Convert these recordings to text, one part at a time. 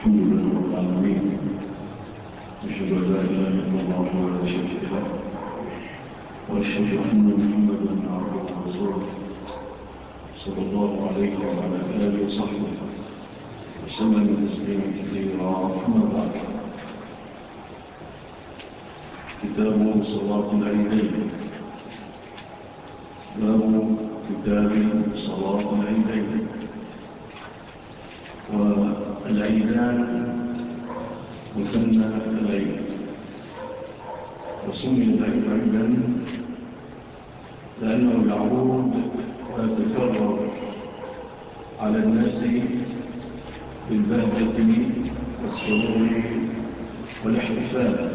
الحمد لله رب العالمين. أشهد أن لا إله إلا الله وحده لا شريك له. وأشهد أن محمدا صلى الله عليه وعلى آله وصحبه. وسلم تسليما كثيرا. أما بعد. كتاب صلاة العيدين. باب كتاب صلاة العيدين. والعيدان مثنى العيد. وسمي العيد عيدا لأنه يعود ويتكرر على الناس بالبهجة والسرور والاحتفال.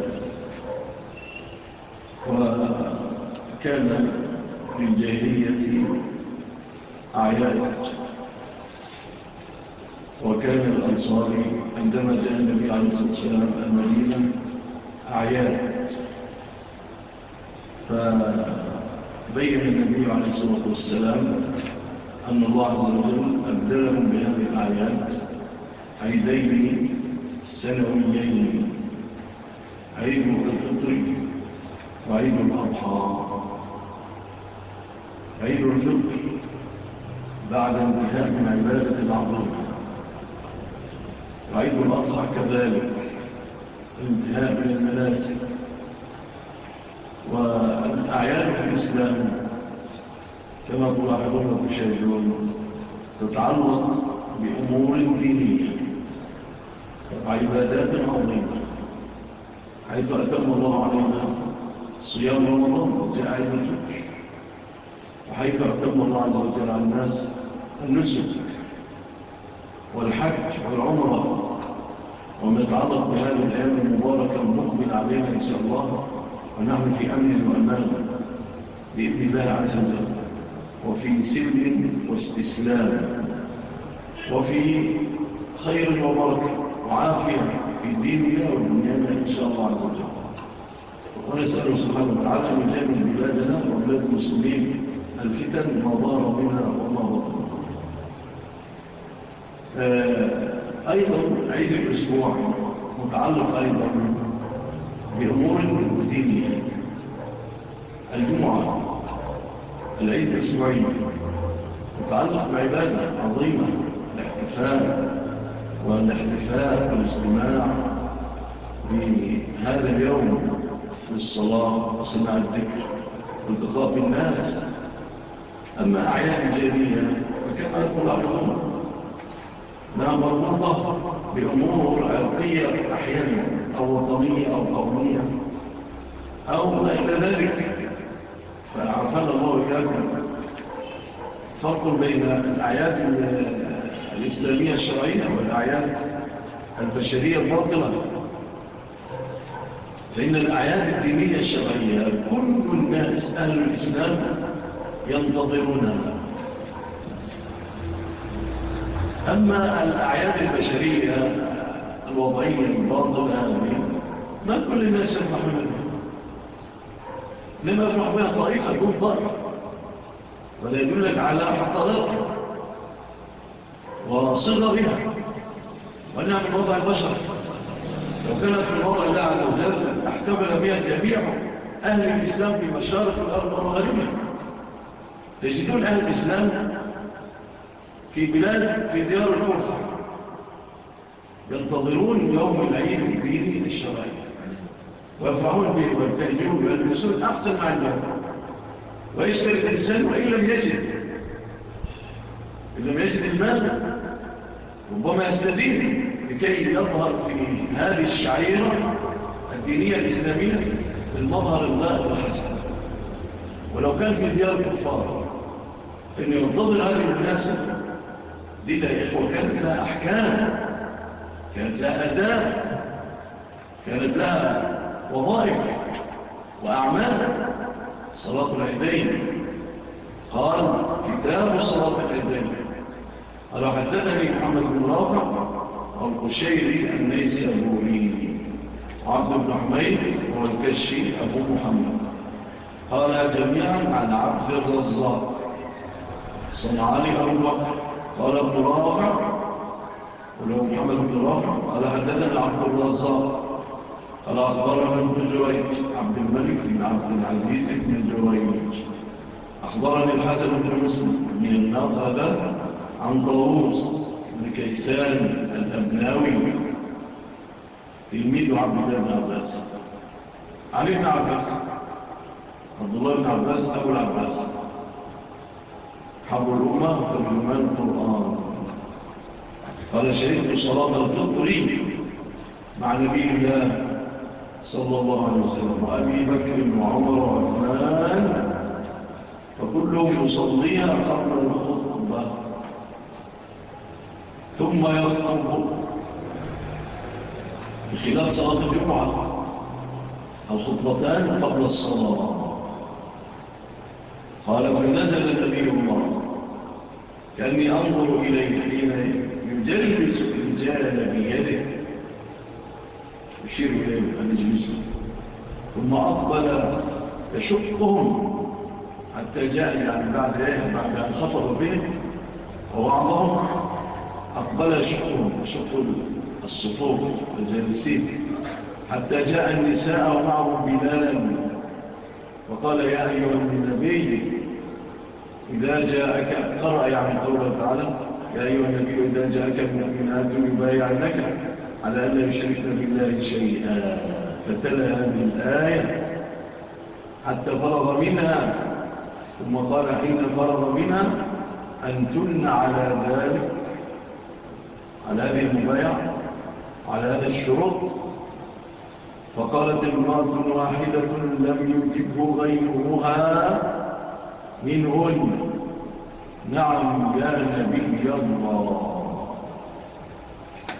وكان في الجاهلية أعياد. وكان الأنصاري عندما جاء النبي عليه الصلاة والسلام المدينة أعيان فبين النبي عليه الصلاة والسلام أن الله عز وجل أبدلهم بهذه الأعيان عيدين سنويين عيد الفطر وعيد الأضحى. عيد الفطر بعد انتهاء من عبادة العظيم وعيد الأضحى كذلك انتهاء من المناسك والأعيان في الإسلام كما تلاحظون تشاهدون تتعلق بأمور دينية وعبادات عظيمة حيث أتم الله علينا صيام رمضان جاء عيد الفطر وحيث أتم الله عز وجل على الناس النسك والحج والعمرة ونتعرض بهذه الأيام المباركة ونقبل عليها إن شاء الله. ونحن في أمن وأمان بإذن الله عز وجل وفي سلم واستسلام وفي خير وبركة وعافية في ديننا ودنيانا إن شاء الله عز وجل. ونسأله سبحانه وتعالى من جميع بلادنا وبلاد المسلمين الفتن ما ضار منها وما بطن. آه، أيضا عيد الأسبوع متعلق أيضا بأمور دينية. الجمعة العيد الأسبوعي متعلق بعبادة عظيمة الاحتفال والاحتفال والاستماع بهذا اليوم للصلاة وسماع الذكر والتقاط بالناس. أما أعيان الجميع فكما يقول على الأمر لا مرتبط بأمور عرقية أحيانا أو وطنية أو قومية. أو ما إلى ذلك فعرفنا الله إياكم فرق بين الأعياد الإسلامية الشرعية والأعياد البشرية الباطلة. فإن الأعياد الدينية الشرعية كل الناس أهل الإسلام ينتظرونها. أما الأعياد البشرية الوضعية المفاضلة ما كل الناس يفرح بها. لما يفرح بها طريقة يكون ضرق ولا يدلك على حطراتها وصغرها. وأنها من وضع البشر لو كانت من وضع الله عز وجل احتمل بها جميع أهل الإسلام في مشارق الأرض المغربية تجدون أهل الإسلام في بلاد في ديار الفرصة ينتظرون يوم العيد الديني الشرعي ويرفعون به ويبتهجون ويلبسون أحسن ما عندهم. ويشتري الإنسان وإن لم يجد. إن لم يجد المال ربما يستدين لكي يظهر في هذه الشعيرة الدينية الإسلامية المظهر الله الحسن ولو كان في ديار الكفار أن ينتظر هذه المناسبه دي يا إخوة كانت لها أحكام كانت لها أداء كانت لها وظائف وأعمال. صلاة العيدين. قال كتاب صلاة العيدين. قال حدثني محمد بن رافع والقشيري النيسي المؤمنين عبد بن حميد والكشي أبو محمد. قال جميعا عن عبد الرزاق. صنعاني أبو بكر. قال ابن رافع ولو محمد بن رافع قال حدثنا عبد الرزاق قال أخبرنا ابن جريج عبد الملك بن عبد العزيز بن جريج. أخبرني الحسن بن مسلم من النقل عن طاووس بن كيسان الأبناوي تلميذ عبد الله بن عباس. علي بن عباس عبد الله بن عباس أبو العباس. أبو الأمم ترجمان القرآن قال شهدت صلاة الفطر مع نبي الله صلى الله عليه وسلم وأبي بكر وعمر وعثمان فكلهم يصليها قبل الخطبة. ثم يخطب بخلاف صلاة الجمعة. الخطبتان قبل الصلاة. قال فنزل نبي الله كأني أنظر إليه حين يجلس الرجال بيده يشير إليهم أن يجلسوا ثم أقبل يشقهم حتى جاء يعني بعد إيه؟ بعد أن خطب به. ووعظهم أقبل يشقهم. يشق الصفوف الجالسين. حتى جاء النساء ومعهم بلالا. وقال يا أيها النبي إذا جاءك قرأ يعني قوله تعالى يا أيها النبي إذا جاءك المؤمنات يبايعنك على أن لا يشركن بالله شيئا. فتلا هذه الآية حتى فرض منها. ثم قال حين فرض منها أن تلن على ذلك على هذه المبايعة على هذا الشروط. فقالت المرض واحدة لم يجبه غيرها منهن نعم يا نبي الله.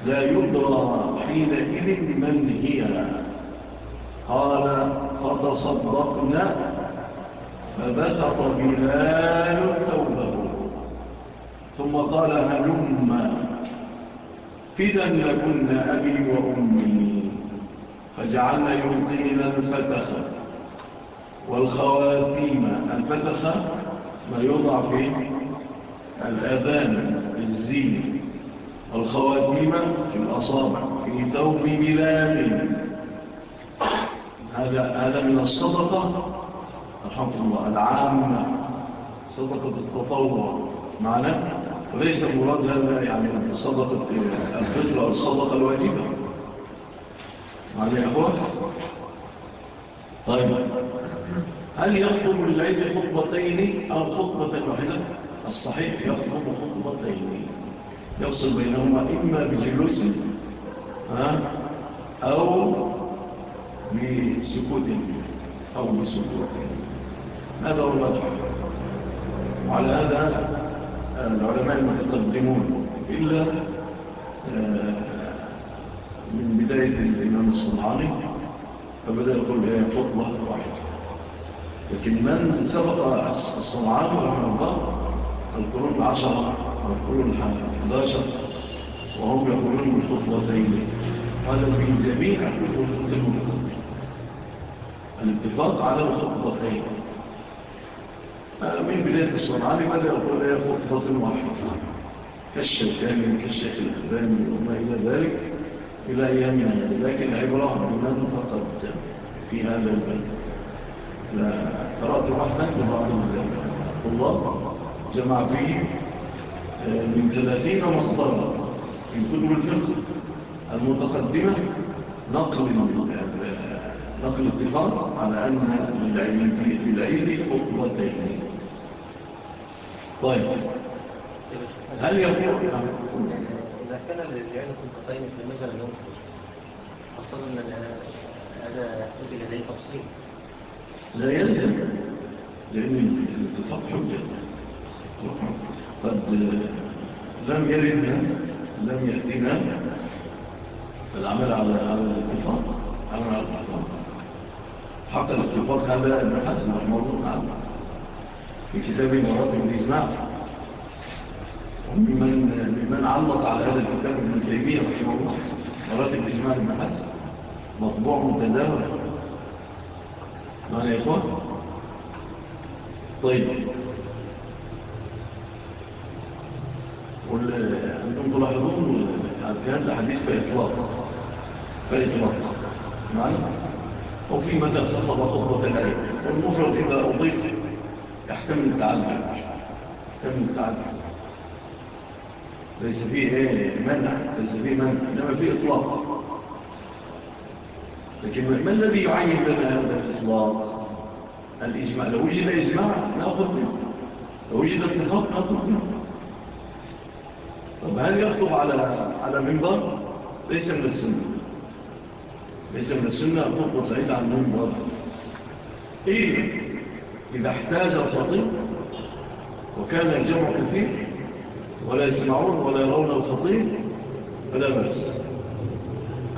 لا يدرى حينئذ من هي. قال فتصدقنا فبسط بلال ثوبه. ثم قال هلما فدا لكن أبي وأمي. فجعلنا يلقينا الفتخة والخواتيم الفتخة ما يوضع في الأذان الزين. والخواتيم في الأصابع في توب بلاد هذا هذا من الصدقة. الحمد لله. العامة. صدقة التطوع. معنا وليس مراد هذا يعني صدقة الفطرة والصدقة الواجبة. معنا يا أخوة؟ طيب. هل يخطب الليل خطبتين أو خطبة واحدة؟ الصحيح يخطب خطبتين. يفصل بينهما إما بجلوس أو بسكوت أو بسكوت. هذا هو الأجر وعلى هذا العلماء المتقدمون إلا آه، من بداية الإمام الصنعاني فبدأ يقول هي يقول الله واحدة لكن من سبق الصنعان والحربان القرون العشرة والقرون الحداشر وهم يقولون الخطوتين. قالوا في جميع الخطوط المتقدمة. الاتفاق على الخطوتين. من بداية الصنعان بدأ يقول هي خطوة واحدة؟ كالشيخ كالشيخ الأخباني وما إلى ذلك. إلى أيام هذه لكن عبرهم بما فقط في هذا البلد فرأت رحمة لبعض ذلك الله جمع فيه من ثلاثين مصدر في كتب الفقه المتقدمة نقل نقل اتفاق على أن العلم في العيد خطبتين طيب هل يقول إذا كان الرجلان قبتين فماذا لا ينقض خاصة أن هذا يجب لديه تفصيل لا يلزم لأن الاتفاق حجة قد لم يردنا لم يأتينا. العمل على الاتفاق عمل على الاتفاق. حق الاتفاق هذا ابن حسن رحمه الله. في كتابه مرات بن ومن ممن علق على هذا الكتاب ابن تيمية رحمه الله مراتب إجماع المحاسن مطبوع متداول. معنا يا إخوان؟ طيب. أنتم تلاحظون في هذا الحديث بإطلاق بإطلاق معنا وفي مدى تطلب خطبه الآية والمفرد إذا أضيف يحتمل التعلم يحتمل التعلم ليس فيه إيه؟ منع ليس فيه منع إنما فيه إطلاق. لكن ما الذي يعين لنا هذا الإطلاق؟ الإجماع. لو وجد إجماع نأخذ منه. لو وجد اتفاق نأخذ منه. طب هل يخطب على على منبر ليس من السنة. ليس من السنة أخطب وصعيد عن منبر إيه؟ إذا احتاج الخطيب وكان الجمع كثير ولا يسمعون ولا يرون الخطيب فلا بأس.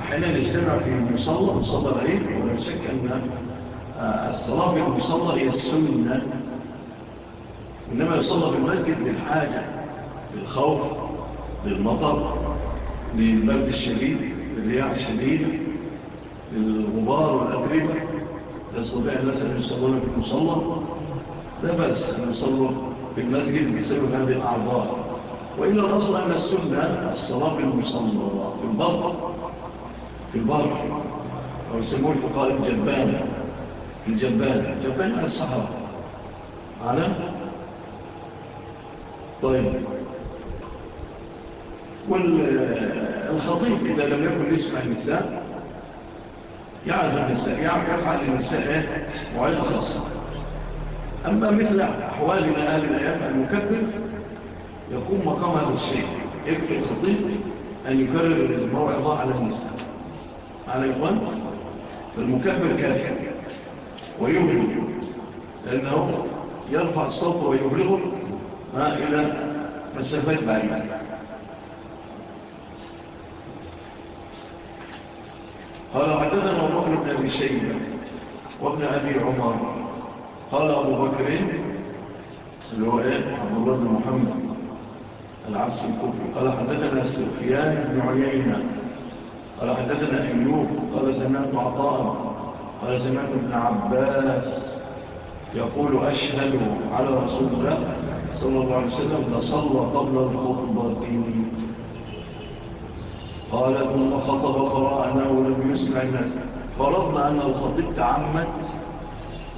أحيانا نجتمع في المصلى مصلة العيد ولا شك أن آه، الصلاة في المصلة هي السنة. إنما يصلى في المسجد للحاجة للخوف للمطر للبرد الشديد للرياح الشديد للغبار والأقربة. يستطيع الناس أن يصلون في المصلى. لا بأس أن يصلوا في المسجد بسبب هذه الأعضاء وإلا الأصل أن السنة الصلاة في في البر في البر أو يسمون فقال الجبال في الجبال الجبال على الصحراء. على؟ طيب. والخطيب إذا لم يكن يسمع النساء يعرف النساء يعرف يفعل النساء معين خاصة. أما مثل أحوالنا أهل الأيام المكبر يقوم مقام هذا الشيء. يكفي الخطيب أن يكرر الإزمار إضاء على النساء. على إخوان فالمكبر كافر ويهرب لأنه يرفع الصوت ويهرغه إلى مسافات بعيدة. قال عددنا أبو بكر بن أبي شيبة وابن أبي عمر. قال أبو بكر اللي هو إيه؟ عبد الله بن محمد. العبس الكوفي قال حدثنا سفيان بن عيينة. قال حدثنا أيوب. قال سمعت عطاء. قال سمعت ابن عباس يقول أشهد على رسول الله صلى الله عليه وسلم لصلى قبل الخطبة قال ثم خطب قرأنا ولم يسمع الناس. فرضنا أن الخطيب تعمت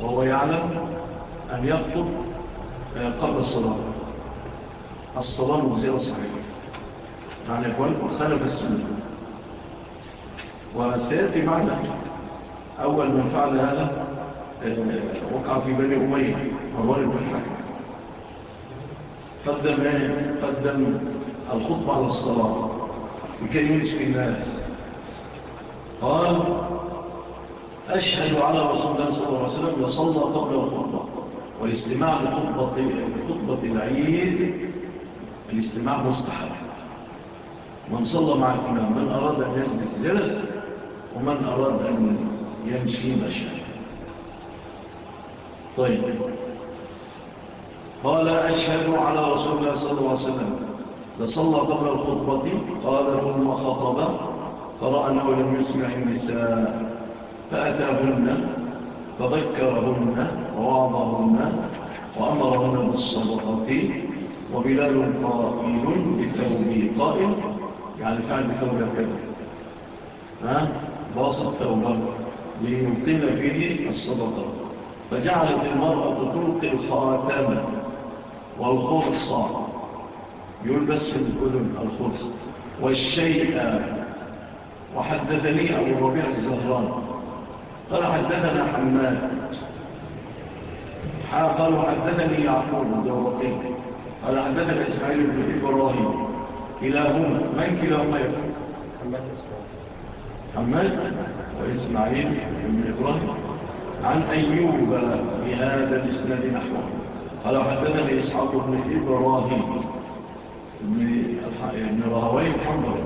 وهو يعلم أن يخطب آه، قبل الصلاة. الصلاة مغزية صحيحة. يعني يقول وخلف السنة. وسيأتي معنا أول من فعل هذا آه، وقع في بني أمية مغارب الحكم. قدم إيه؟ قدم الخطبة على الصلاة وكان في الناس. قال أشهد على رسول الله صلى الله عليه وسلم وصلى قبل الخطبة والاستماع لخطبة العيد الاجتماع مستحب من صلى مع الإمام من أراد أن يجلس جلس ومن أراد أن يمشي مشى. طيب. قال أشهد على رسول الله صلى الله عليه وسلم. فصلى قبل الخطبة قال ثم خطب فرأى أنه لم يسمع النساء فأتاهن فذكرهن ووعظهن وأمرهن بالصدقة وبلال قائل بثوبه قائل يعني فعل بتوبة كذا ها؟ بواسط التوبة. ليبطل فيه الصدقة. فجعلت المرأة تلقي الخاتم والخرصة يلبس في الأذن الخرصة والشيء. وحدثني أبو ربيع الزهران. قال حدثنا حماد. قال حدثني يعقوب الدورقي قال حدثنا إسماعيل بن إبراهيم كلاهما من كلاهما يقول؟ محمد وإسماعيل بن إبراهيم. عن أيوب بهذا الإسناد نحوه. قال حدثنا إسحاق بن إبراهيم بن راهوي محمد.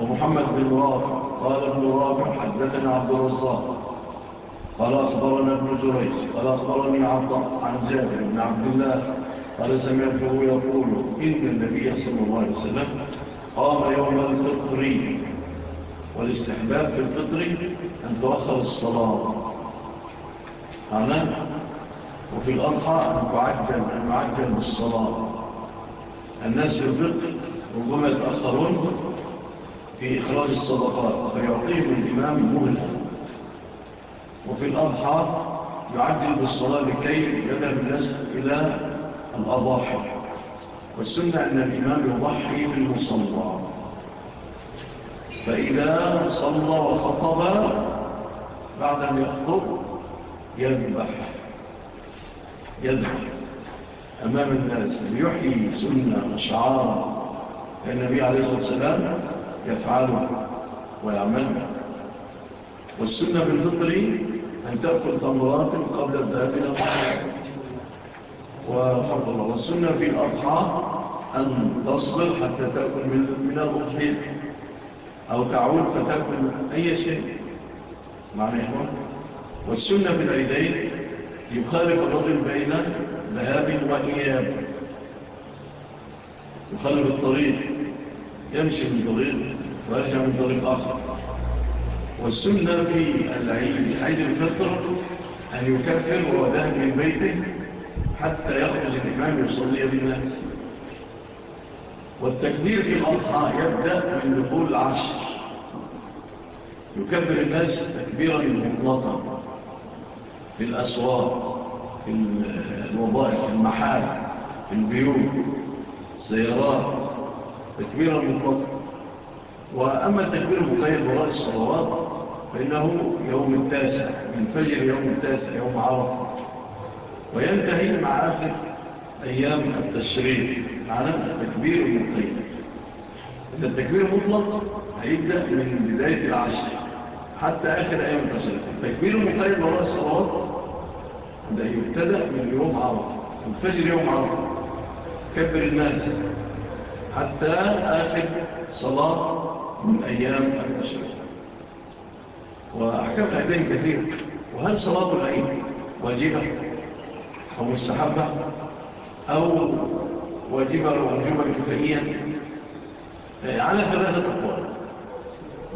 ومحمد بن رافع قال ابن رافع حدثنا عبد الرزاق. قال أخبرنا ابن جريج. قال أخبرني عبد عن جابر بن عبد الله قال سمعته يقول إن النبي صلى الله عليه وسلم قام يوم الفطر والاستحباب في الفطر أن تؤخر الصلاة. أنا وفي الأضحى أن تعجل أن تعجل الصلاة. الناس في الفطر ربما يتأخرون في إخراج الصدقات فيعطيهم الإمام مهلة. وفي الأضحى يعجل بالصلاة لكي يذهب الناس إلى الأضاحي والسنة أن الإمام يضحي بالمصلى فإذا صلى وخطب بعد أن يخطب يذبح. يذبح. أمام الناس. يحيي سنة أشعار النبي عليه الصلاة والسلام يفعله ويعمله والسنة بالفطر أن تأكل تمرات قبل الذهاب إلى الصلاة. وفضل الله. والسنة في الأضحى أن تصبر حتى تأكل من الأضحية أو تعود فتأكل أي شيء. معنى إخوان والسنة في العيدين يخالف الرجل بين ذهاب وإياب. يخالف الطريق. يمشي من طريق ويرجع من طريق آخر. والسنة في العيد عيد الفطر أن يكفر ووداه من بيته حتى يخرج الإمام يصلي بالناس. والتكبير في الأضحى يبدأ من دخول العشر يكبر الناس تكبيرا مطلقا في الأسواق في الوظائف في المحال في البيوت السيارات تكبيرا مطلقا. وأما التكبير المقيد وراء الصلوات فإنه يوم التاسع من فجر يوم التاسع يوم عرفة. وينتهي مع آخر أيام التشريق. على التكبير المطلق. إذا التكبير المطلق هيبدأ من بداية العشر حتى آخر أيام التشريق. التكبير المطلق وراء الصلاة ده يبتدأ من يوم عرض الفجر يوم عرض كبر الناس حتى آخر صلاة من أيام التشريع وأحكام أيدين كثير. وهل صلاة العيد واجبة؟ أو الصحابة أو واجبة ومجوبة كفائية آه، على ثلاثة أقوال.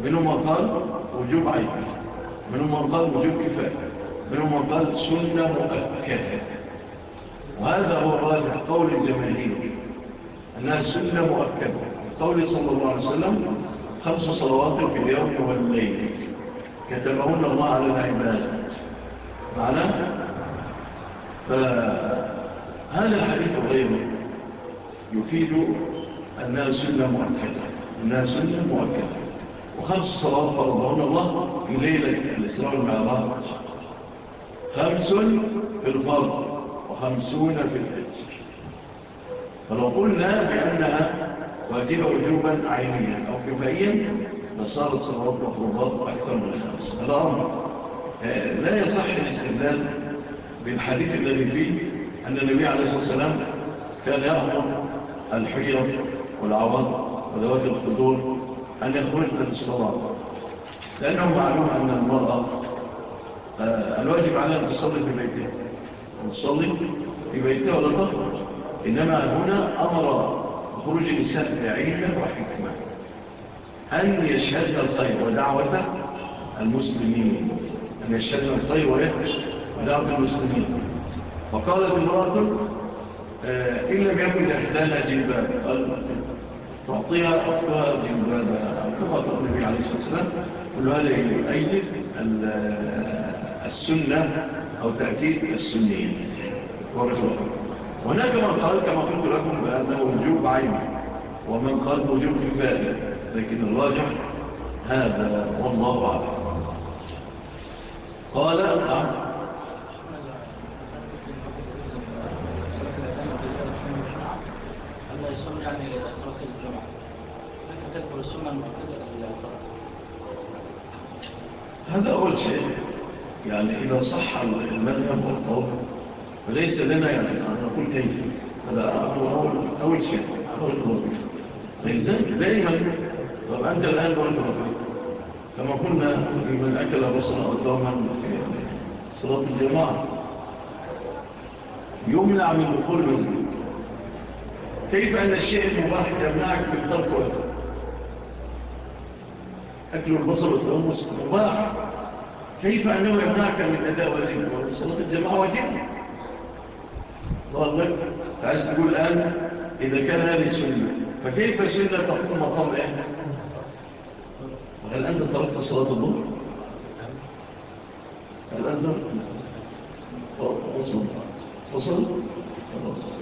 منهم قال وجوب عيب. منهم قال وجوب كفاية. منهم قال سنة مؤكدة. وهذا هو الراجح قول الجماهير. أنها سنة مؤكدة. قول صلى الله عليه وسلم خمس صلوات في اليوم والليل. كتبهن الله على العباد معناه فهذا الحديث غيره يفيد أنها سنة مؤكدة أنها سنة مؤكدة وخمس صلاة فرضون الله في ليلة الإسراء والمعراج. خمس في الفرض وخمسون في الأجر فلو قلنا بأنها واجبة وجوبا عينيا أو كفائيا فصارت صلاة مفروضات أكثر من خمس. الأمر آه، لا يصح الاستبدال بالحديث الذي فيه أن النبي عليه الصلاة والسلام كان يأمر الحجر والعبض وذوات القدور أن يخرجن للصلاة لأنه معلوم أن المرأة آه، الواجب عليها أن تصلي في بيتها. تصلي في بيتها ولا تخرج. إنما هنا أمر خروج الإنسان بعلم وحكمة. أن يشهد الخير ودعوة المسلمين. أن يشهد الخير ويخرج. إلى أرض المسلمين فقالت إن لم يكن إحدانا جلبان تعطيها أكثر جلبان كما تقول النبي عليه الصلاة والسلام كل هذا يؤيد السنة أو تأكيد السنية. هناك من قال كما قلت لكم بأنه وجوب عين ومن قال وجوب في باله لكن الراجح هذا والله أعلم. قال أعلم إلى صلاة الجمعة كيف السنة المعتدلة هذا أول شيء. يعني إذا صح المذهب والقول فليس لنا يعني أن نقول كيف. هذا أول, أول شيء أول شيء فلذلك دائما طب أنت الآن وأنت ربك كما قلنا في من أكل بصرا أطلاما في صلاة الجماعة يمنع من دخول المسجد. كيف أن الشيء المباحث يمنعك من ترك وقت أكل البصر والتومس مباح. كيف أنه يمنعك من أداء واجبك صلاة الجماعة واجبك الله أكبر عايز تقول الآن إذا كان هذه سنة فكيف سنة تقوم مقام إحنا وهل أنت تركت صلاة الظهر؟ هل أنت؟ وصل. وصل. خلاص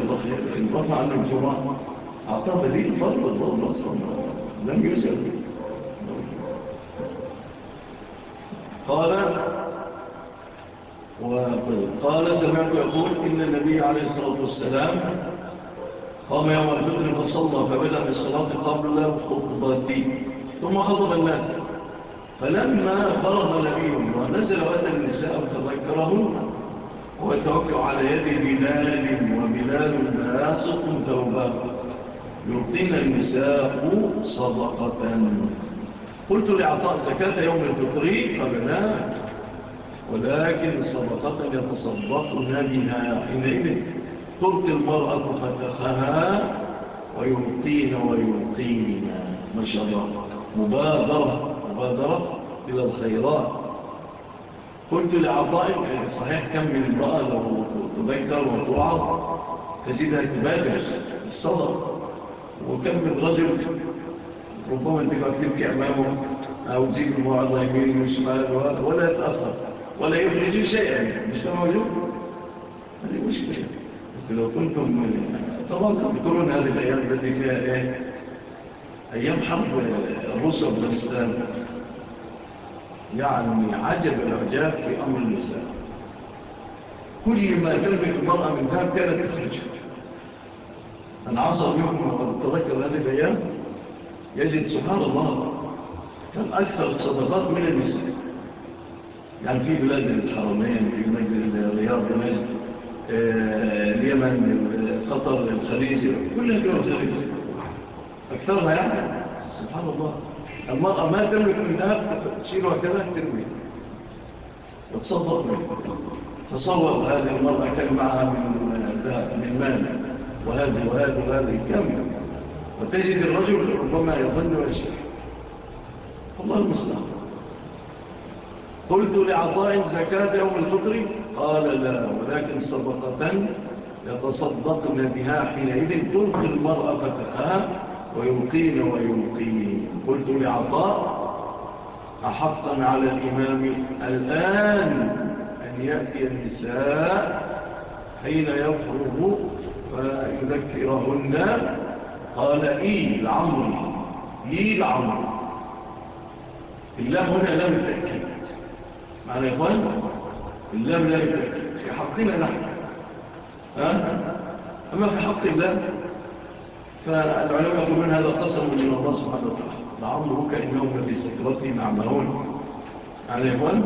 الله خير الجمعة أعطاه بديل الله لم يسأل قال وقال سمعت يقول إن النبي عليه الصلاة والسلام قام يوم الفطر فصلى فبدأ بالصلاة قبل خطبتي ثم خطب الناس. فلما بلغ نبيهم ونزل وأتى النساء فتذكرهن وتوقع على يد بلال وبلال ناسق توبة. يعطينا النساء صدقة. قلت لعطاء زكاة يوم الفطري فبلا ولكن صدقة يتصدقنا بها حينئذ. تلقي المرأة فتخها ويعطينا ويعطينا. ما شاء الله. مبادرة. المبادرة إلى الخيرات. قلت لعطاء صحيح كم من امرأة لو تبكر وتوعظ تجدها تبادر الصدق وكم من رجل ربما تبقى تبكي أمامه أو تجيب الموعظة يمين وشمال ولا يتأثر ولا يخرج يعني مش موجود؟ هذه مشكلة. لو كنتم طبعا تذكرون هذه الأيام التي فيها إيه؟ أيام حرب الروس وأفغانستان يعني عجب العجاب في أمر النساء. كل ما تلبك المرأة من ذهب كانت تخرج. العصر يوم تذكر هذا البيان يجد سبحان الله كان أكثر الصدقات من النساء. يعني في بلاد الحرمين في مجد الرياض مجد آه، اليمن قطر الخليج كلها كانت تخرج. أكثرها يعني؟ سبحان الله. المرأة ما ترمي في النهار وكذا كذا ترمي. وتصدق منه تصور هذه المرأة كان معها من مال. وهذه وهذه وهذه كم. وتجد الرجل ربما يظن ويشيح الله المسلم قلت لعطاء زكاة يوم الفطر؟ قال لا ولكن صدقة يتصدقن بها حينئذ تلقي المرأة فتخاها ويمقين ويمقين قلت لعطاء أحقا على الإمام الآن أن يأتي النساء حين يفرغ فيذكرهن. قال إيه العمر إيه العمر الله هنا لم يتأكد معنى يا إخوان؟ الله لم يتأكد في حقنا نحن. أما في حق الله فالعلماء يقولون هذا قسم من الله سبحانه وتعالى. لعمرك كأنهم في سكرتهم معمرون على إخوان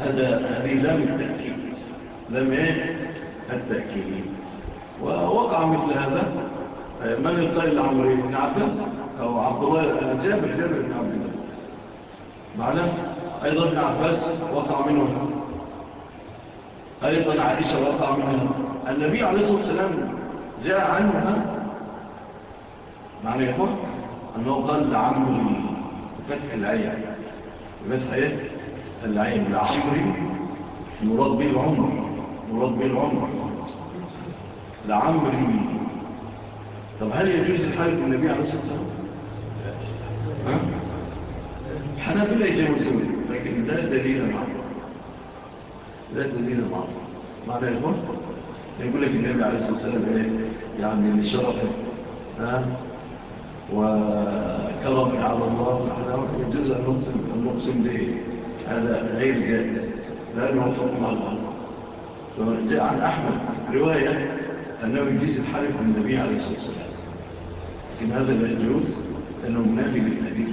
هذا هذه لام التأكيد. لام إيه؟ التأكيد. ووقع مثل هذا من القائل العمري بن عباس أو عبد الله جابر جابر بن عبد الله. معنا أيضا ابن عباس وقع منه أيضا عائشة وقع منه النبي عليه الصلاة والسلام جاء عنها معنى يقول أنه ضل عمري فتح العين. بفتح إيه؟ العين. لعمري مراد بالعمر العمر. بالعمر العمر. لعمري طب هل يجوز الحال النبي عليه الصلاة والسلام؟ ها؟ حنفلة يجوزون لكن ده دليل معروف ده دليل معروف معنى يقول يقول لك النبي عليه الصلاة والسلام إيه؟ يعني لشرف وكرم على الله سبحانه يجوز أن نقسم نقسم به هذا غير جائز لأنه فضل مع الله فجاء عن أحمد رواية أنه يجيز الحرف من النبي عليه الصلاة والسلام. لكن هذا لا يجوز لأنه منافي للأدلة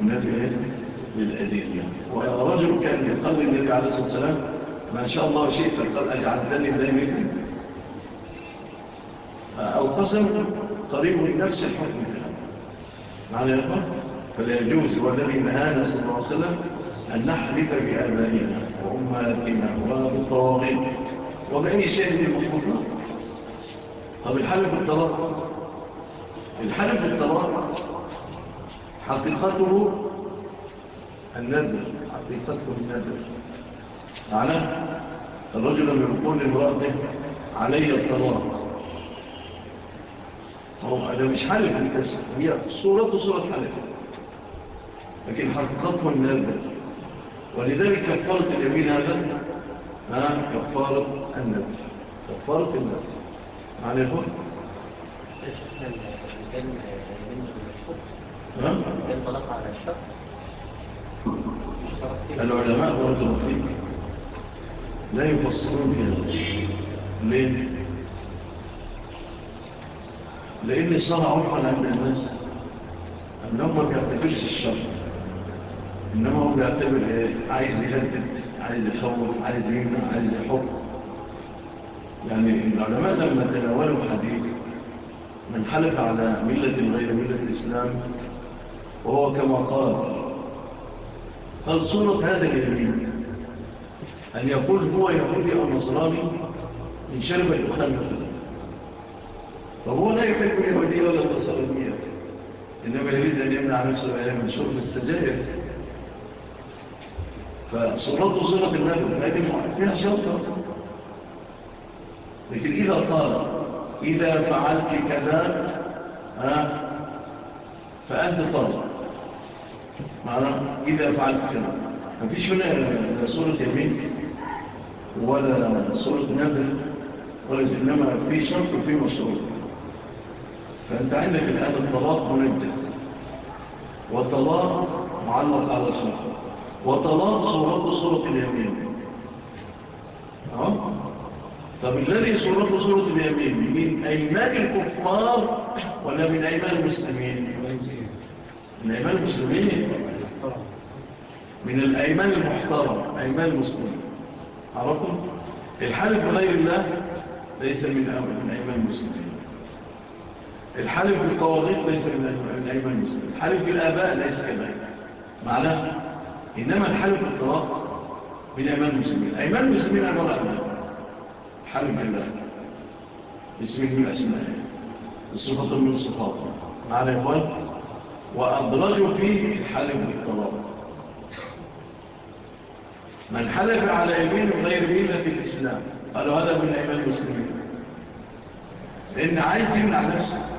منافي إيه؟ للأدلة يعني. ورجل كان يقلل النبي عليه الصلاة والسلام ما شاء الله شئت قد أجعلتني دائما أو قصر قريب من نفس الحكم. معنى إيه؟ يقول فلا يجوز والذي نهانا صلى الله عليه وسلم أن نحرف بآبائنا وأمهاتنا وبالطواغين وبأي شيء من المفروضات طب الحلف الطلاق الحلف الطلاق حقيقته النذر حقيقته النذر. معناه الرجل من يقول لامرأته علي الطلاق. طبعا هذا مش حل هنكسر يعني هي صورته صورة حلف لكن حققتها من البدل ولذلك كفارة اليمين هذا ها كفارة النفس كفارة النفس معنى الهر الطلاق على الشرط العلماء برضو فيك لا يفصلون في هذا ليه؟ لأن الصلاة عرفا عند الناس أنهم ما بيعتبرش الشر. إنما هو بيعتبر إيه؟ عايز يهدد عايز يخوف عايز يمنع عايز يحب. يعني العلماء لما تناولوا حديث من حلف على ملة غير ملة الإسلام وهو كما قال قال صورة هذا اليمين أن يقول هو يهودي أو نصراني إن شرب الخمر. فهو لا يحب اليهودية ولا النصرانية إنما يريد أن يمنع نفسه من سوء السجائر فصلاته صورة النبي هذه فيها شرطة لكن إذا قال إذا فعلت كذا فأنت طالب معنى إذا فعلت كذا مفيش هنا لا صورة يمين ولا صورة نبل ولا إنما في شرط وفي مصورة فأنت عندك الآن الطلاق منجز. وطلاق معلق على صورة وطلاق صورته صورة اليمين. طب الذي صورته صورة اليمين؟ من أيمان الكفار ولا من أيمان المسلمين؟ من أيمان المسلمين. من الأيمان المحترم أيمان المسلمين عرفتم؟ الحلف غير الله ليس من أيمان المسلمين. الحلف بالطواغيط ليس من الأيمان المسلم الحلف بالآباء ليس كذلك. معناه إنما الحلف بالطلاق من أيمان المسلمين. أيمان المسلمين عبارة أمان حلف بالله اسم من الأسماء الصفات من الصفات معنى يقول وأدرجوا فيه الحلف بالطلاق من حلف على يمين غير ميلة الإسلام. قالوا هذا من أيمان المسلمين. لأن عايز يمنع نفسه.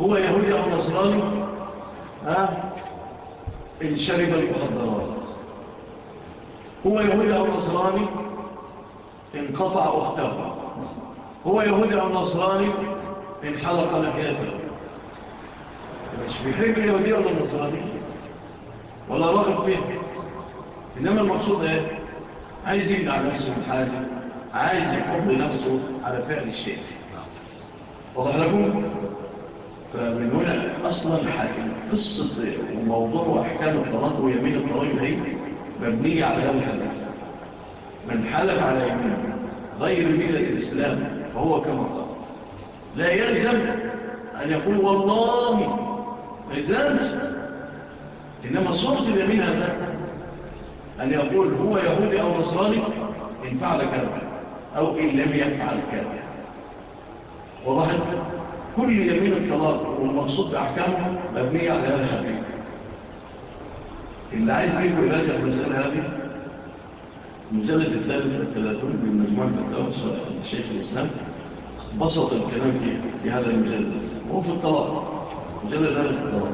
هو يهودي أو نصراني؟ ها؟ إن شرب المخدرات. هو يهودي أو نصراني؟ إن قطع واختفى. هو يهودي أو نصراني؟ إن حلق لحياته مش بيحب اليهودي ولا النصراني ولا رغب فيه. إنما المقصود إيه؟ عايز يبدع نفسه من حاجة عايز يقوم بنفسه على فعل الشيء. واضح لكم؟ فمن هنا أصلا قصة وموضوع وأحكام الطلاق ويمين الطلاق هي مبنية على هذا الحديث. من حلف على يمين غير ملة الإسلام فهو كما قال. لا يلزم أن يقول والله ما يلزمش. إنما صرت اليمين هذا أن يقول هو يهودي أو نصراني إن فعل كذا أو إن لم يفعل كذا. وضحت كل يمين الطلاق والمقصود بأحكامها مبنية على هذا الحديث. اللي عايز بيكم يراجع المسألة هذه المجلد الثالث والثلاثون من مجموعة الدوس الشيخ الإسلام بسط الكلام في هذا المجلد. وهو في الطلاق مجلد هذا في الطلاق.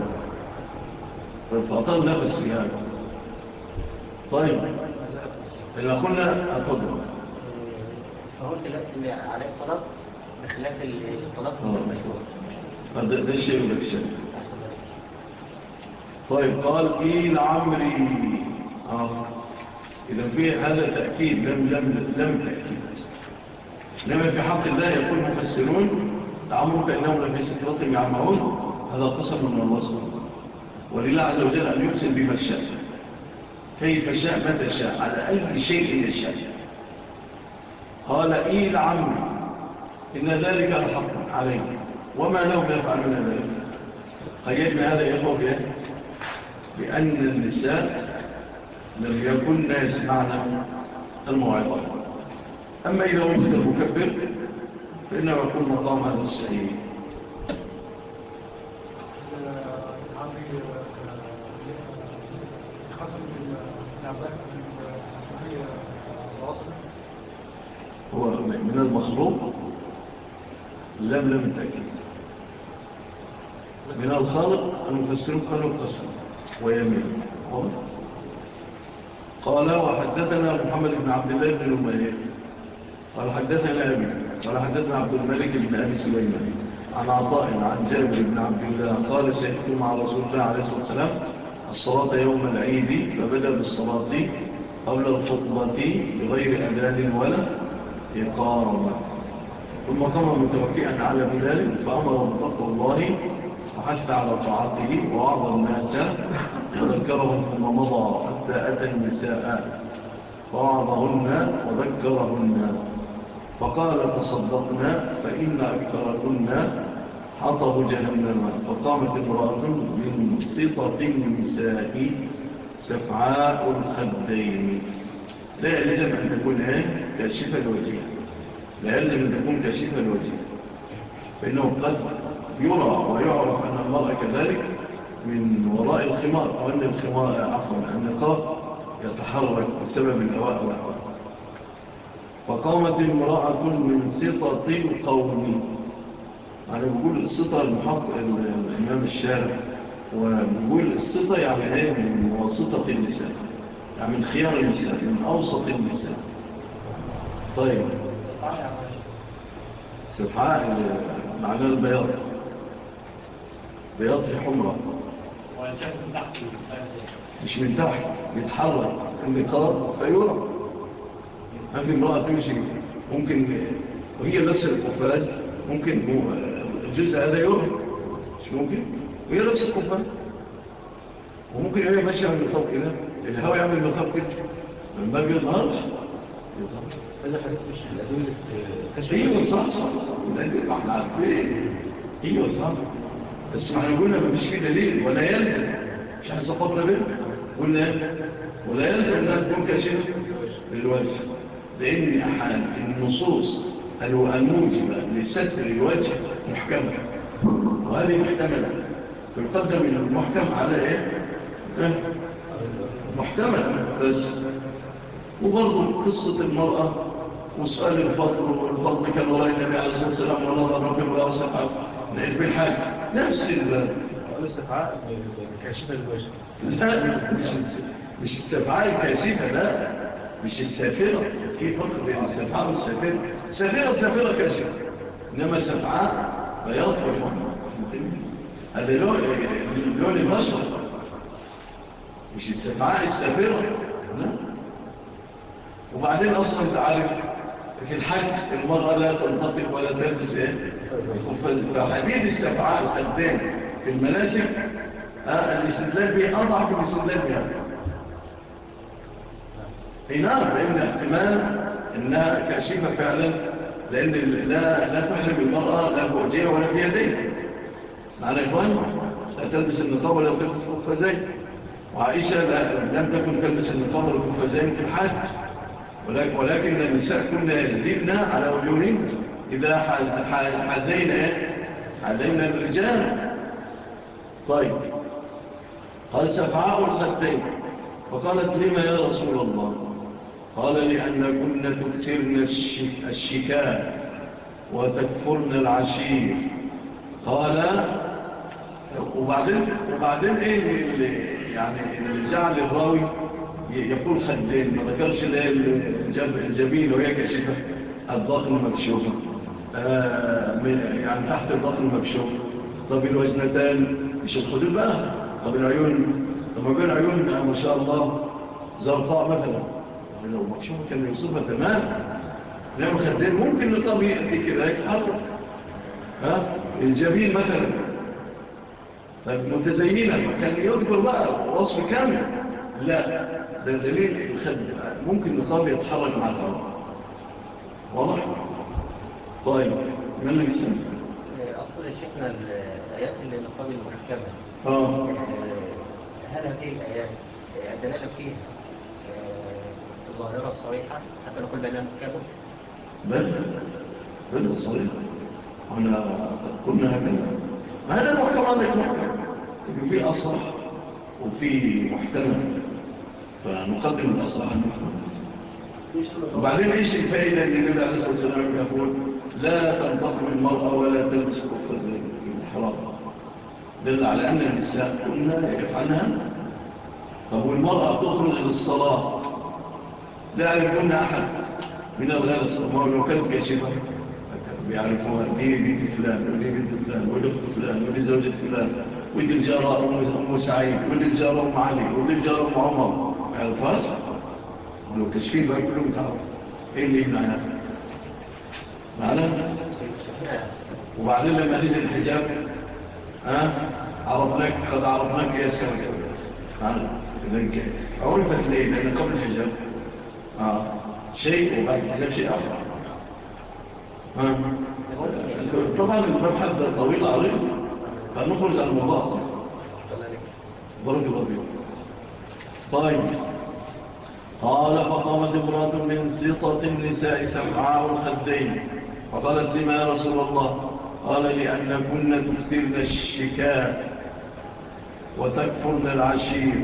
طيب، فأطال بس في هذا. طيب لما قلنا أتفضل فهو كلام على الطلاق بخلاف الطلاق آه. المشروع. آه، ده الشيء ولا الشيء. طيب قال قيل عمري. آه. إذا في هذا تأكيد لم لم لم تأكيد. لما في حق الله يقول مفسرون عمرك انه لم يستطيع يعمرون هذا قسم من الله سبحانه ولله عز وجل أن يقسم بما شاء. كيف شاء؟ متى شاء؟ على أي شيء يشاء. قال إيه العمر إن ذلك الحق عليهم وما لهم يفعلون ذلك. قيد هذا يا أخوك بأن النساء لم يكن يسمعنا الموعظة. أما إذا وجد المكبر فإنه يكون مطام هذا السعيد هو من المخلوق لم لم تأكيد من الخالق المفسرون قالوا القسم ويمين. قال. وحدثنا محمد بن عبد الله بن المليك. قال حدثنا أبي. قال حدثنا عبد الملك بن أبي سليمان. عن عطاء عن جابر بن عبد الله. قال سيحكم على رسول الله عليه الصلاة والسلام الصلاة يوم العيد فبدأ بالصلاة قبل الخطبة بغير أدان ولا إقامة. ثم قام متوكئا على بلال فأمر بتقوى الله فحشت على طاعته وعرض الناس وذكرهم ثم مضى حتى أتى النساء فعرضهن وذكرهن. فقال تصدقنا فإن أكثركن حطه جهنم فقامت امرأة من سطة النساء سفعاء الخدين. لا يلزم أن تكون هاي كاشفة الوجهة لا يلزم أن تكون كشيفة الوجه فإنه قد يرى ويعرف أن المرأة كذلك من وراء الخمار أو أن الخمار عفوا النقاب يتحرك بسبب الهواء والهواء فقامت المرأة من سطط قومي يعني بقول السطة المحط الإمام الشارع وبقول السطة يعني هي من وسطة النساء يعني من خيار النساء من أوسط النساء. طيب. قطعاء معناه البياض. بياض في حمرة. مش من تحت يتحرك النقاب فيورا ما في امرأة تمشي ممكن وهي نفس القفاز ممكن الجزء هذا يورا مش ممكن وهي نفس القفاز. وممكن هي ماشية عن النقاب كده الهواء يعمل النقاب كده ما بيظهرش يظهرش أنا حضرتك مش أيوه صح صح صح. ما إحنا عارفين أيوه صح. بس ما إحنا قلنا مفيش كده ليه ولا يلزم مش إحنا ظبطنا بينك قلنا ولا يلزم إنها تكون كشف الوجه لأن أحد النصوص الموجبة لستر الوجه محكمه وهذه محتملة. يقدم المحكم على إيه؟ محتمل بس. وبرضه قصة المرأة وسؤال الفضل والفضل كان وراء النبي عليه الصلاة والسلام ولا ضرب ولا صحاب نعرف الحاج نفس ال الاستفعاء الكاشفة الوجه لا مش استفعاء الكاشفة لا. مش السافرة في فرق بين السفعاء والسافرة سافرة سافرة كاشفة إنما سفعاء بياض والمحمد هذا لون البشر. مش السفعاء السافرة وبعدين أصلا تعرف في الحج المرأة لا تنطق ولا تلبس القفاز فحديد السبعاء الخدام في المناسك آه، الاستدلال به أضعف الإسلام الاستدلال بها. أي نعم لأن احتمال أنها كاشفة فعلا لأن لا, لا تحرم المرأة لا بوجيه ولا بيديها. معنا يا إخوان لا تلبس النقاب ولا تلبس القفازين وعائشة لم تكن تلبس النقاب والقفازين في الحج. ولكن النساء كنا يزلبنا على وجوههن إذا حزينا علينا الرجال. طيب. قال سفعاء الخدين فقالت لما يا رسول الله؟ قال لأن كنا تكثرن الشكاء وتكفرن العشير. قال وبعدين, وبعدين إيه اللي يعني اللي جعل الراوي يقول خدين ما ذكرش الجبين وهي كشفة الضغن مكشوفة يعني تحت الضغن مكشوفة طب الوزنتان مش الخدود بقى طب العيون طب بين عيون ما شاء الله زرطاء مثلا لو مكشوفة كان يوصفها تمام نعم لو خدين ممكن لطبيعي يأتي كده يتحرك ها الجبين مثلا۔ متزينة كان يذكر بقى وصف كامل لا۔ ده دليل الخد ممكن نصاب يتحرك مع الأرض واضح؟ طيب من اللي بيسمى؟ اصل آه، شفنا الآيات اللي نصاب المحكمة آه. آه. هل هذه الآيات الدلالة فيها آه، ظاهرة صريحة حتى نقول بأنها محكمة؟ بل بل صريحة أنا قلنا هكذا ما هذا المحكم عندك محكم في أصح وفي محتمل فنقدم الأصلاح وبعدين إيش الفائدة اللي النبي عليه الصلاة والسلام؟ يقول لا تنطق المرأة ولا تلبس كفة الحرام. دل على أن النساء كنا يفعلها. فهو المرأة تخرج للصلاة. لا يكون أحد من الغرس ما هو يكلب يا شيخ. بيعرفوها دي بنت فلان ودي بنت فلان ودي اخت فلان ودي زوجة فلان ودي الجارة أم سعيد ودي الجارة أم علي ودي الجارة أم عمر. الفاظ جو کسی بھائی کو تھا پھر نہیں لایا وبعدين لما نزل الحجاب ها عرفناك قد عرفناك کیس سامي سبحان الله عرفت ليه لأن قبل الحجاب آه. شيء وبعد الحجاب شيء آخر ها طبعا المبحث طويل عريض فنخرج طيب قال فقامت امرأة من سطة النساء سمعاء الخدين. فقالت لما يا رسول الله؟ قال لأنكن تكثرن الشكاء وتكفرن العشير.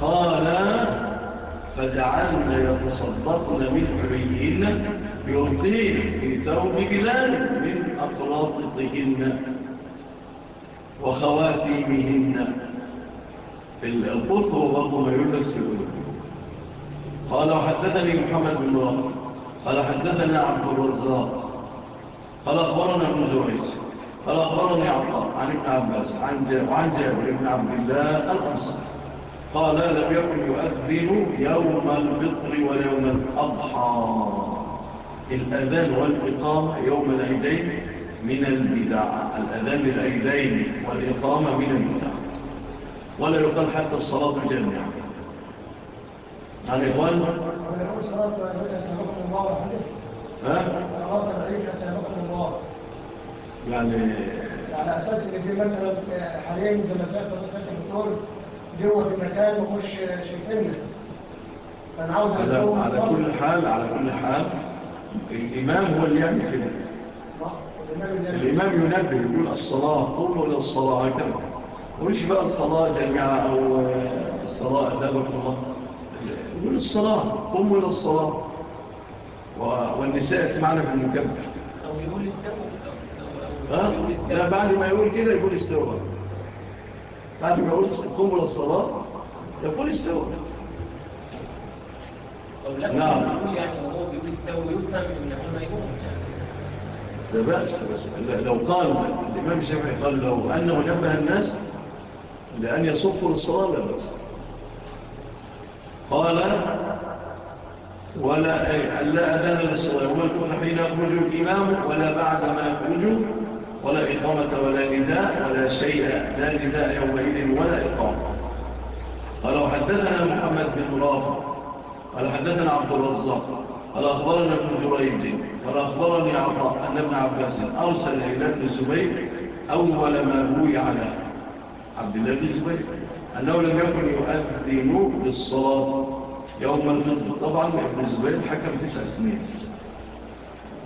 قال فجعلن يتصدقن من حريهن يرطين في ثوب بلال من أقراطهن وخواتيمهن. في القطر وقم يلبس في قال وحدثني محمد بن رافع قال حدثنا عبد الرزاق. قال أخبرنا ابن جريج. قال أخبرني عطاء عن ابن عباس عن جابر بن عبد الله الأنصار قال لم يكن يؤذن يوم الفطر ويوم الأضحى. الأذان والإقامة يوم العيدين من البدع. الأذان للعيدين والإقامة من البدع. ولا يقال حتى الصلاة الجامعة على الإخوان يعني على أساس إن في مثلا حاليا جلسات وفتاة الدكتور جوه في مكان ومش شايفيننا فأنا عاوز على كل حال على كل حال الإمام هو اللي يعمل كده. الإمام ينبه يقول الصلاة قولوا للصلاة هكذا. قولش بقى الصلاة جميعا أو آه، الصلاة أدابك الله؟ يقول الصلاة قموا إلى الصلاة. والنساء اسمعنا في المكبر. أو يقول استوى. بعد ما يقول كده يقول استوى. بعد ما يقول قموا إلى الصلاة يقول استوى. نعم. لا بأس بس لو قال الإمام الشافعي قال له أنه نبه الناس لأن يصفوا للصلاة لا بأس. قال ولا لا أذان للصلاة ويكون حين يخرج الإمام ولا بعد ما يخرج ولا إقامة ولا نداء ولا شيء لا نداء يومئذ ولا إقامة. قال وحدثنا محمد بن مرافع قال حدثنا عبد الرزاق قال أخبرنا ابن جريج قال أخبرني عطاء أن ابن عباس أرسل إلى ابن زبيب أول ما روي على عبد الله بن زبيب أنه لم يكن يؤذن بالصلاة. يوم الفضل طبعا ابن الزبير حكم تسع سنين.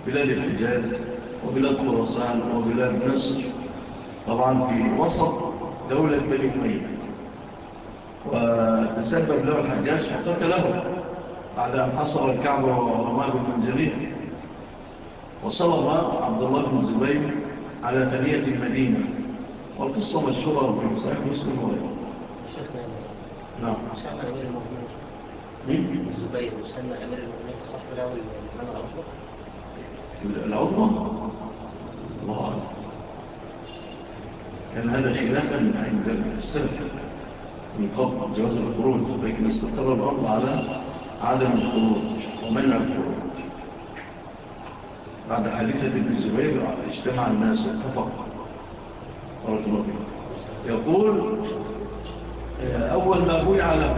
بلاد الحجاز وبلاد خراسان وبلاد مصر. طبعا في وسط دولة بني ميت وتسبب له الحجاج حتى له بعد أن حصر الكعبة ورماه بالمنزلية وصلب عبد الله بن الزبير على ثانية المدينة. والقصة مشهورة في صحيح مسلم وغيره. نعم. أسامة أمير المؤمنين. مين؟ الزبير وسلمى أمير المؤمنين صاحب له العظمى العظمى؟ الله أعلم. كان هذا خلافا عند السلف من قبل جواز الخروج لكن استقر الأمر على عدم الخروج ومنع الخروج. بعد حديثة ابن الزبير اجتمع الناس واتفق يقول آه، أول ما أقول على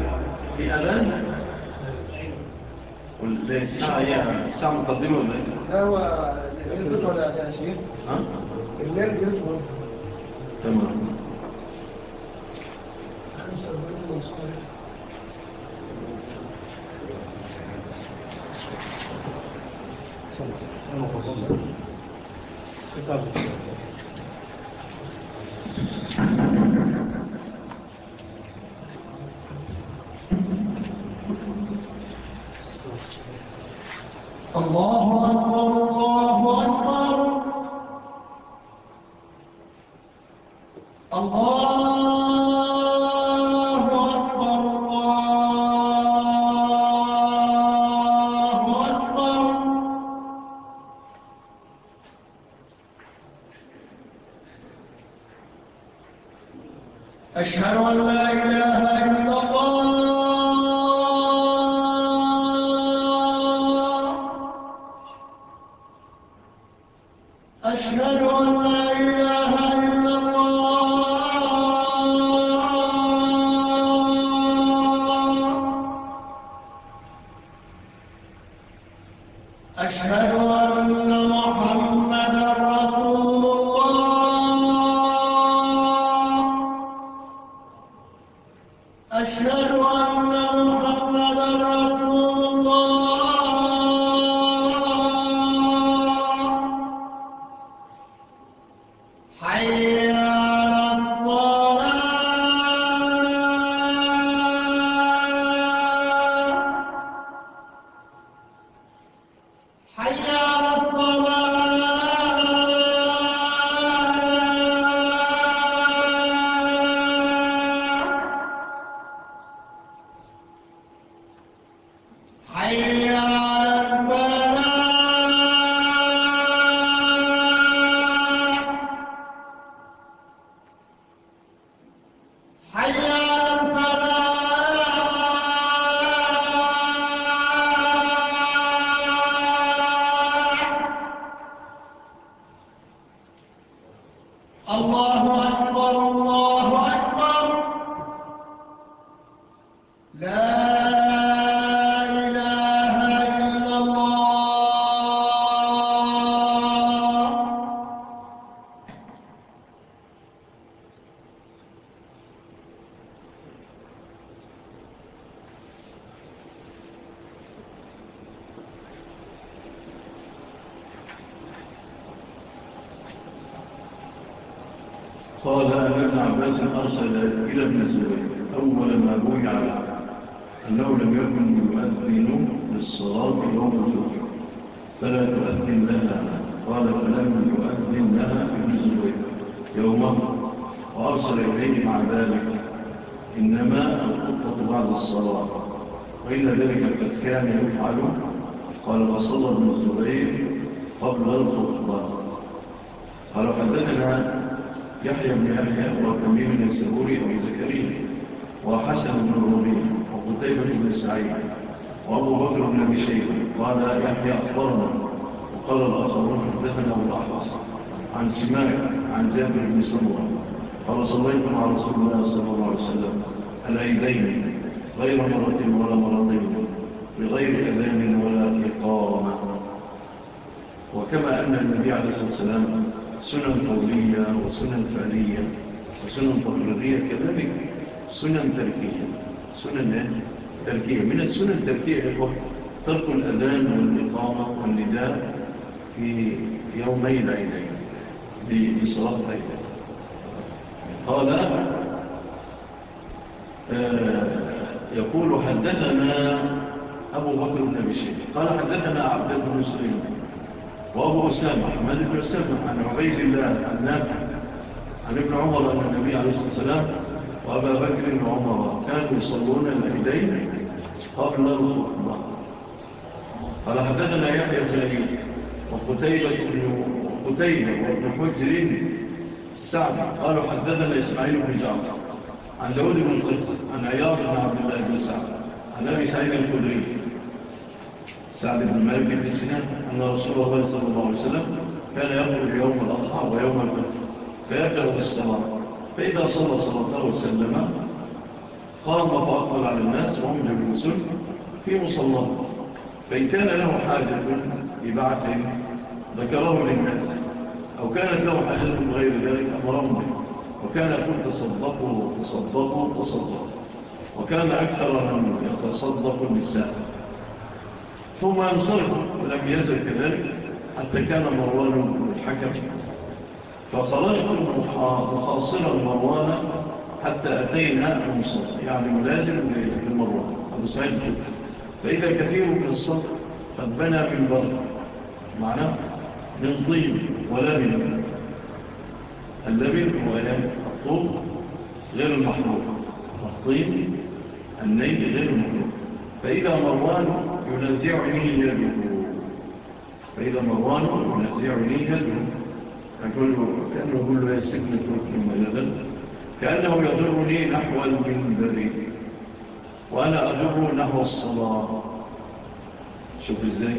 في أذان والساعة هي الساعة مقدمة ولا إيه؟ هو الليل ولا يا ها؟ الليل بيطول تمام Thank you. وكم من السبوري أو زكريا وحسن بن الربيع وقتيبة بن سعيد وأبو بكر بن أبي شيبة قال يحيى أخبرنا وقال الآخرون حدثنا الأحرص عن سماك عن جابر بن سمرة قال صليتم على رسول الله صلى الله عليه وسلم الأيدين غير مرة ولا مرتين بغير أذان ولا إقامة وكما أن النبي عليه الصلاة والسلام سنن قولية وسنن فعلية سنن تقليدية كذلك سنن تركية سنن تركية من السنن التركية هو ترك الأذان والإقامة والنداء في يومي العيدين بصلاة العيدين قال آه، يقول حدثنا أبو بكر بن أبي شيخ قال حدثنا عبد بن مسلم وأبو أسامة أحمد بن أسامة عن عبيد الله عن نافع عن ابن عمر أن النبي عليه الصلاة والسلام وأبا بكر وعمر كانوا يصلون العيدين قبل الخطبة قال حدثنا يحيى الخليل وقتيبة وقتيبة وابن حجر السعد قالوا حدثنا إسماعيل بن جعفر عن داود بن القدس عن عياض بن عبد الله بن سعد عن أبي سعيد الخدري. سعد بن مالك بن سنان أن رسول الله صلى الله عليه وسلم كان يخرج يوم الأضحى ويوم الفتح فيكره في الصلاة فإذا صلى صلاته وسلم قام فأقبل على الناس وهم يجلسون في مصلاه فإن كان له حاجة ببعث ذكره للناس أو كانت له حاجة من غير ذلك أمرهم به وكان يقول تصدقوا تصدقوا تصدقوا وكان أكثر من يتصدق النساء ثم أنصره ولم يزل كذلك حتى كان مروان الحكم فخرجت مخاصرا مروان حتى أتينا المصر يعني ملازم للمروان أبو سعيد جدا فإذا كثير من الصدر قد بنى من بر معناه من طيب ولا من اللبن اللبن هو إيه؟ الطوب غير المحروق. الطيب النيل غير المحروق. فإذا مروان ينزعني اللبن فإذا مروان ينزعني اللبن أقول كأنه يقول له السجن التركي مجازا كأنه يضرني نحو المنبر وأنا أضر نحو الصلاة. شوف إزاي.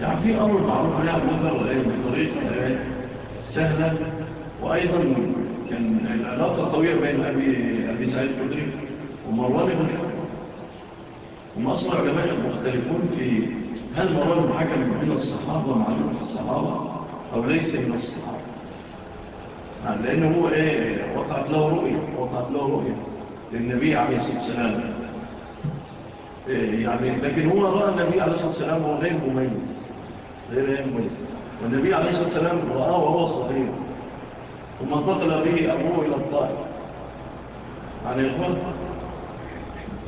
يعني في أمر معروف لا مضر بطريقة سهلة وأيضا كان العلاقة طويلة بين أبي, أبي سعيد قدري ومروان بن حكم. هم أصلا علماء مختلفون في هل مروان بن حكم من الصحابة معلوم في الصحابة أو ليس من الصحابة؟ لأنه هو إيه وقعت له رؤية وقعت له رؤية للنبي عليه الصلاة والسلام. إيه، يعني لكن هو رأى النبي عليه الصلاة والسلام هو غير مميز غير مميز. والنبي عليه الصلاة والسلام رأى وهو صغير. ثم انتقل به أبوه إلى الطائف. يعني يقول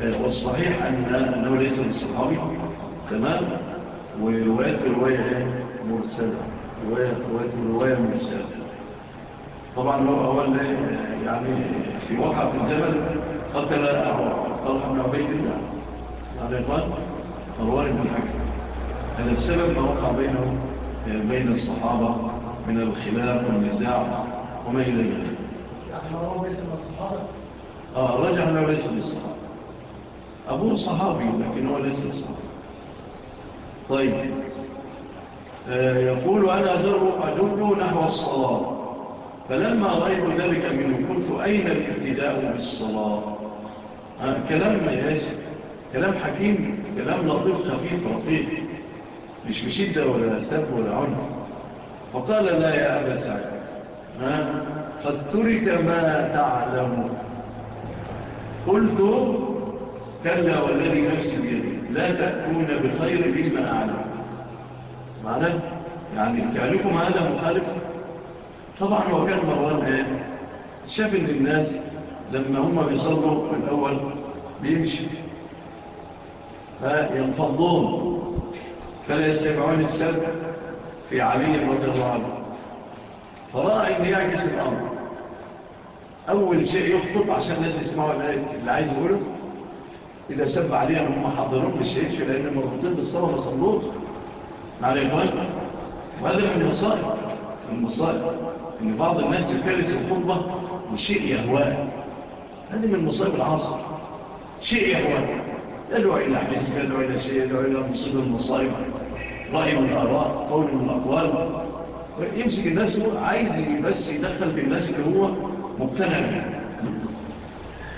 إيه، والصحيح والصحيح أنه ليس من الصحابي. تمام؟ ورواية رواية إيه؟ مرسلة. رواية رواية مرسلة. طبعا هو أول يعني في وقع في الجبل قتل طلحة بن عبيد الله هذا إخوان مروان بن الحكم هذا السبب ما وقع بينه بين الصحابة من الخلاف والنزاع وما إلى ذلك يعني مروان ليس من الصحابة؟ آه رجع أنه ليس من الصحابة أبوه صحابي لكن هو ليس من الصحابة طيب يقول أنا أدر نحو الصلاة. فلما رأيت ذلك منه قلت أين الابتداء بالصلاة؟ آه، كلام مياسي كلام حكيم. كلام لطيف خفيف رقيق. مش بشدة ولا سب ولا عنف. فقال لا يا أبا سعيد آه، قد ترك ما تعلم. قلت كلا والذي نفسي بيدي. لا تكون بخير مما أعلم. معناه يعني كأنكم هذا مخالف؟ طبعا هو كان مروان هان شاف إن الناس لما هم بيصلوا الأول بيمشي. فينفضون. فلا يستمعون السبب في علي رضي الله عنه. فرأى ان يعكس الأمر. أول شيء يخطب عشان الناس يسمعوا اللي عايز يقوله. إذا سب عليهم هم حضرون للشيء لأن مربوطين بالصلاة ما صلوش. مع الإخوان. وهذا من المصائب. المصائب. أن بعض الناس يكرس الخطبة لشيء يهواه. هذه من مصائب العصر. شيء يهواه. يدعو إلى حزب يدعو إلى شيء يدعو إلى مصيب المصائب. رأي من الآراء قول من الأقوال. يمسك الناس هو عايز بس يدخل بالناس اللي هو مقتنع منها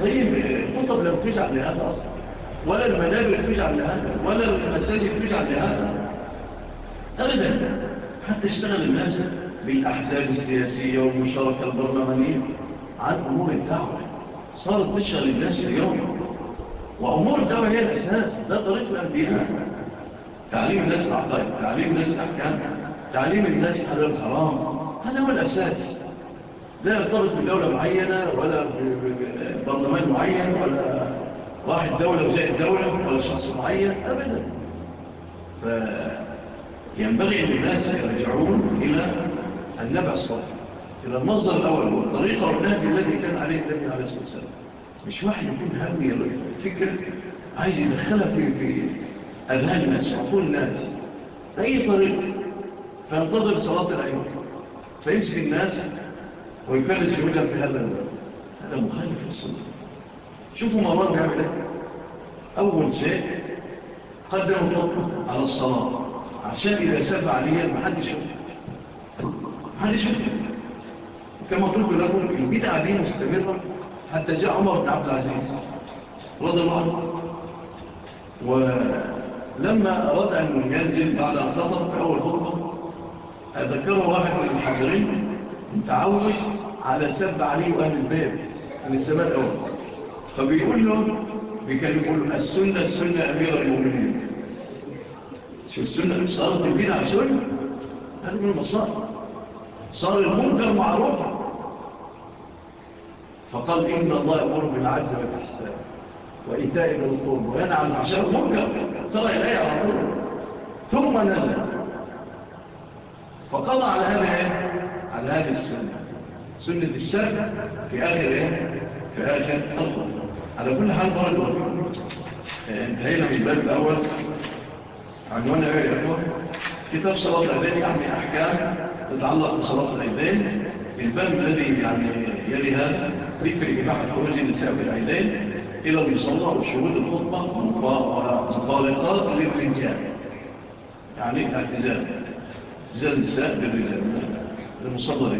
طيب الخطب لم تجعل لهذا أصلا. ولا المنابر تجعل لهذا ولا المساجد تجعل لهذا أبدا حتى اشتغل الناس بالأحزاب السياسية والمشاركة البرلمانية عن أمور الدعوة. صارت تشغل الناس اليوم. وأمور الدعوة هي الأساس ده طريق الأنبياء تعليم الناس الاعطاء تعليم الناس الأحكام تعليم الناس على الحرام. هذا هو الأساس. لا يرتبط بدولة معينة ولا برلمان معين ولا واحد دولة وزائد دولة ولا شخص معين أبدا. فينبغي أن الناس يرجعون إلى النبع الصالح. إلى المصدر الأول هو الطريقة والنهج الذي كان عليه النبي عليه الصلاة والسلام. مش واحد يكون همي فكرة عايز يدخلها في في أذهان الناس وعقول الناس. بأي طريقة؟ فينتظر صلاة العيون. فيمسك الناس ويكرس جهودهم في هذا الوقت هذا مخالف للسنة. شوفوا مرات إيه؟ لك أول شيء قدموا على الصلاة. عشان إذا سبع عليها محدش يقول محدش يدرك كما قلت لكم البدعة دي مستمرة حتى جاء عمر بن عبد العزيز رضي الله عنه. ولما أراد أن ينزل بعد أن صدر في أول خطبة أذكره واحد من المحاضرين متعود على سب علي وأهل الباب من السماء الأول. فبيقول له بكان يقول السنة السنة أمير المؤمنين. شو السنة مش أرض البدعة سنة هذا من المصائب. صار المنكر معروفا. فقال إن الله يقول بالعدل والإحسان وإيتاء بالقرب وينعى عن العشاء المنكر صار إليه على طول. ثم نزل. فقضى على هذا إيه؟ على هذه السنة. سنة السنة في آخر إيه؟ في آخر القرب على كل حال برد إيه، انتهينا من الباب الأول. عنوان إيه يا كتاب صلاة العباد أحمي أحكام تتعلق بصلاة العيدين الباب الذي يعني يلي هذا ذكر إباحة خروج النساء في العيدين إلى المصلى وشهود الخطبة مطالقات للرجال. يعني اعتزال. اعتزال النساء بالرجال. المصلى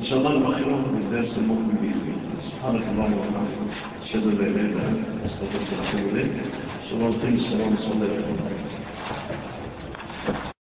إن شاء الله نبخرهم بالدرس المقبل به سبحانك الله وبركاته أشهد أن لا إله إلا أنت. أستغفرك وأتوب إليك. صلى الله الله.